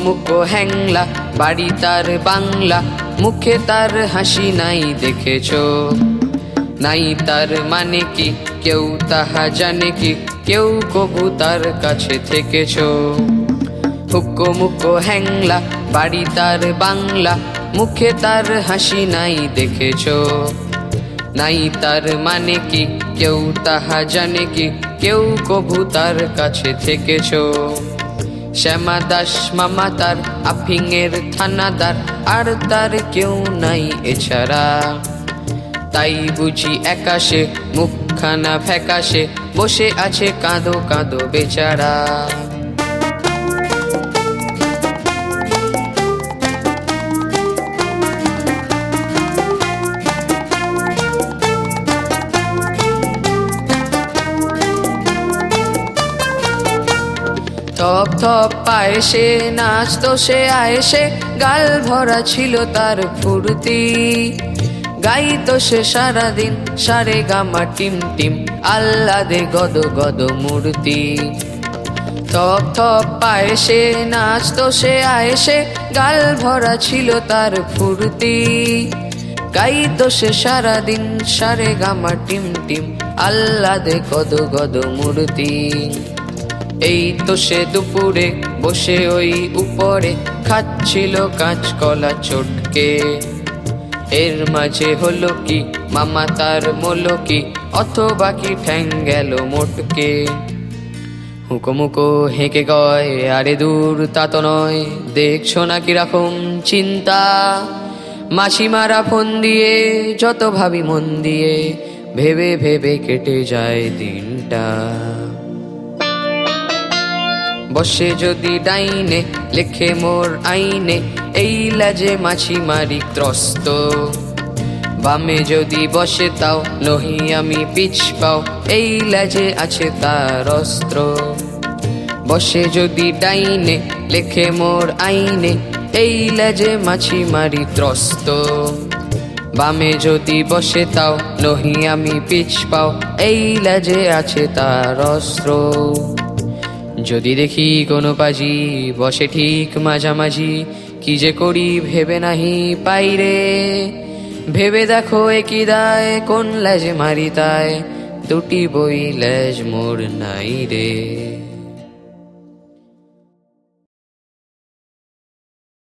মুখো হ্যাংলা, বাড়ি তার বাংলা, মুখে তার হাসি নাই দেখেছ। নাই তার মানে কি, কেউ তাহা জানে কি, কেউ কবু তার কাছে থেকেছ। হুক্কো মুক্কো হ্যাংলা, বাড়ি তার বাংলা, মুখে তার হাসি নাই দেখেছ। নাই তার মানে কি, কেউ তাহা জানে কি, কেউ কবু তার কাছে থেকেছ। শ্যামা দাস মামা তার আফিংয়ের থানাদার, আর তার কেউ নাই এছাড়া। তাই বুঝি একাশে, মুখখানা ফ্যাকাশে, বসে আছে কাঁদো কাঁদো বেচারা। থপ থপ সে নাচতো সে আয়েসে, গাল ভরা ছিল তার ফুর্তি। গাইতো সে সারাদিন সারে গামা টিম টিম আল্লাদে গদ গদ মূর্তি। থপ থপ সে নাচতো সে আয়েসে, গাল ভরা ছিল তার ফুর্তি। গাইতো সে সারাদিন সারে গামা টিম টিম আল্লাদে গদ গদ মূর্তি। এই তো সে দুপুরে বসে ওই উপরে খাচ্ছিল কাঁচকলা চটকে। এর মাঝে হলো কি, মামা তার মলো কি, অথবা কি ঠ্যাং গেল মোটকে। হুকোমুকো হেঁকে গয় আরে দূর, তা তো নয়। দেখছ না কীরকম চিন্তা? মাসিমারা ফোন দিয়ে, যত ভাবি মন দিয়ে, ভেবে ভেবে কেটে যায় দিনটা। বসে যদি ডাইনে লেখে মোর আইনে, এই লাজে মাছি মারি ত্রস্ত। বামে যদি বসে তাও, নহি আমি পিছ পাও, এই লাজে আছে তার অস্ত্র। বসে যদি ডাইনে লেখে মোর আইনে, এই লাজে মাছি মারি ত্রস্ত। বামে যদি বসে তাও, নহি আমি পিছ পাও, এই লাজে আছে তার অস্ত্র। যদি দেখি কোনো পাজি, বসে ঠিক মাঝামাঝি, কি যে করি ভেবে নাহি পাইরে। ভেবে দেখো একই দায়, কোন লেজ মারি তাই দুটি বই লেজ মোর নাই রে।